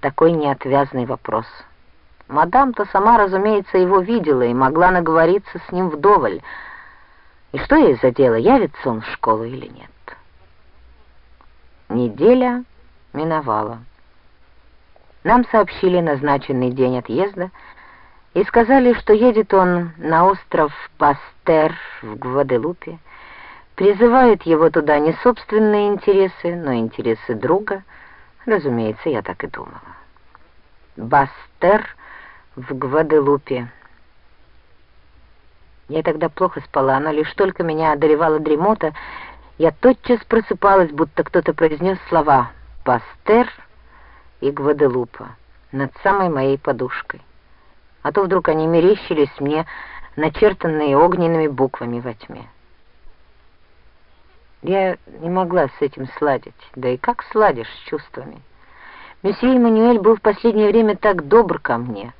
такой неотвязный вопрос. Мадам-то сама, разумеется, его видела и могла наговориться с ним вдоволь. И что ей за дело, явится он в школу или нет? Неделя миновала. Нам сообщили назначенный день отъезда и сказали, что едет он на остров Пастер в Гваделупе, призывает его туда не собственные интересы, но интересы друга. Разумеется, я так и думала. Бастер в Гваделупе. Я тогда плохо спала, но лишь только меня одолевала дремота, я тотчас просыпалась, будто кто-то произнес слова «Пастер» и Гваделупа над самой моей подушкой. А то вдруг они мерещились мне, начертанные огненными буквами во тьме. Я не могла с этим сладить, да и как сладишь с чувствами? Месье Эммануэль был в последнее время так добр ко мне.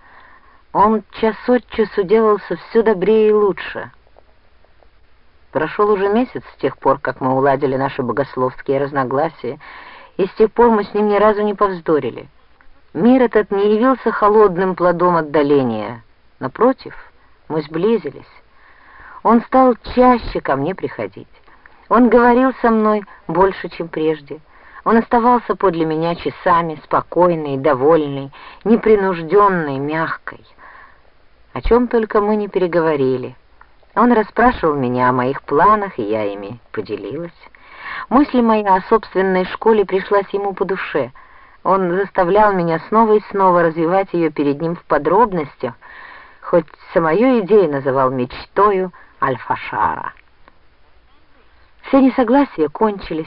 Он час от часу делался все добрее и лучше. Прошел уже месяц с тех пор, как мы уладили наши богословские разногласия, и с тех пор мы с ним ни разу не повздорили. Мир этот не явился холодным плодом отдаления. Напротив, мы сблизились. Он стал чаще ко мне приходить. Он говорил со мной больше, чем прежде. Он оставался подле меня часами, спокойный, довольный, непринужденный, мягкой. О чем только мы не переговорили. Он расспрашивал меня о моих планах, и я ими поделилась. Мысль моя о собственной школе пришлась ему по душе. Он заставлял меня снова и снова развивать ее перед ним в подробностях, хоть самую идею называл мечтою Альфашара. Все несогласия кончились,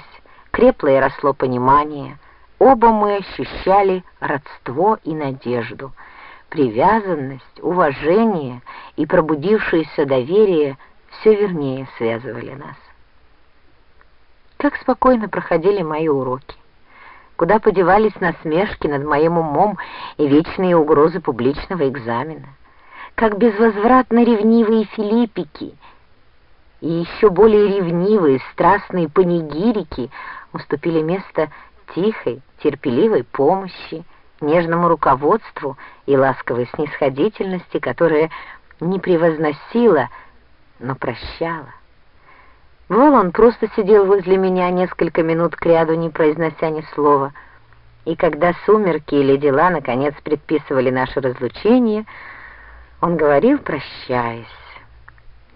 крепло и росло понимание, оба мы ощущали родство и надежду, привязанность, уважение и пробудившееся доверие все вернее связывали нас. Как спокойно проходили мои уроки. Куда подевались насмешки над моим умом и вечные угрозы публичного экзамена. Как безвозвратно ревнивые филиппики и еще более ревнивые страстные панигирики уступили место тихой, терпеливой помощи, нежному руководству и ласковой снисходительности, которая не превозносила, но прощала. Бывало, он просто сидел возле меня несколько минут кряду, не произнося ни слова. И когда сумерки или дела, наконец, предписывали наше разлучение, он говорил, прощаясь,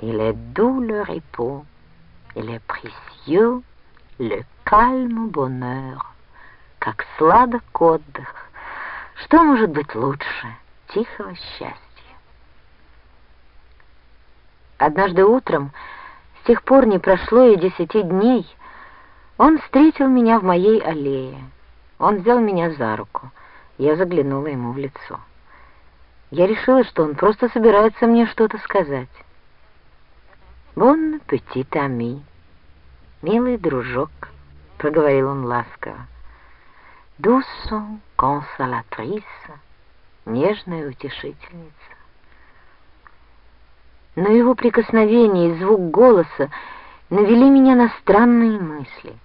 «Il est doux le repos, il est précieux le calme bonheur». Как сладок отдых. Что может быть лучше тихого счастья? Однажды утром с тех пор не прошло и десяти дней. Он встретил меня в моей аллее. Он взял меня за руку. Я заглянула ему в лицо. Я решила, что он просто собирается мне что-то сказать. «Бон петит ами», «Милый дружок», — проговорил он ласково. «Дусо консолатриса», «Нежная утешительница» но его прикосновение и звук голоса навели меня на странные мысли.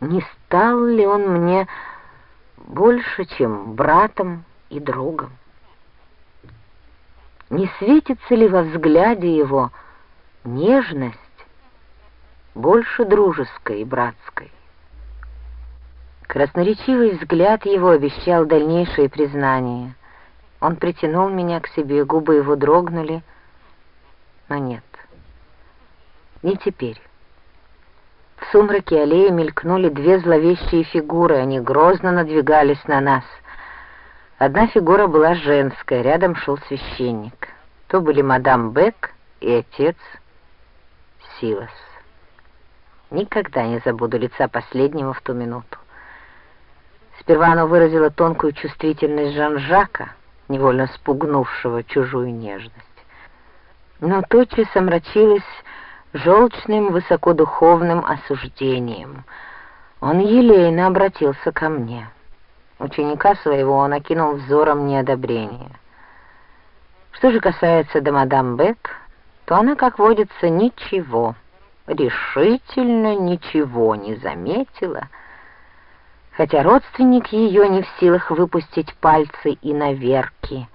Не стал ли он мне больше, чем братом и другом? Не светится ли во взгляде его нежность больше дружеской и братской? Красноречивый взгляд его обещал дальнейшее признание. Он притянул меня к себе, губы его дрогнули, но нет, не теперь. В сумраке аллеи мелькнули две зловещие фигуры, они грозно надвигались на нас. Одна фигура была женская, рядом шел священник. То были мадам Бек и отец Силас. Никогда не забуду лица последнего в ту минуту. Сперва оно выразило тонкую чувствительность Жан-Жака, невольно спугнувшего чужую нежность но тотчас омрачилась желчным высокодуховным осуждением. Он елейно обратился ко мне. Ученика своего он окинул взором неодобрения. Что же касается до мадам Бек, то она, как водится, ничего, решительно ничего не заметила, хотя родственник ее не в силах выпустить пальцы и на Верки,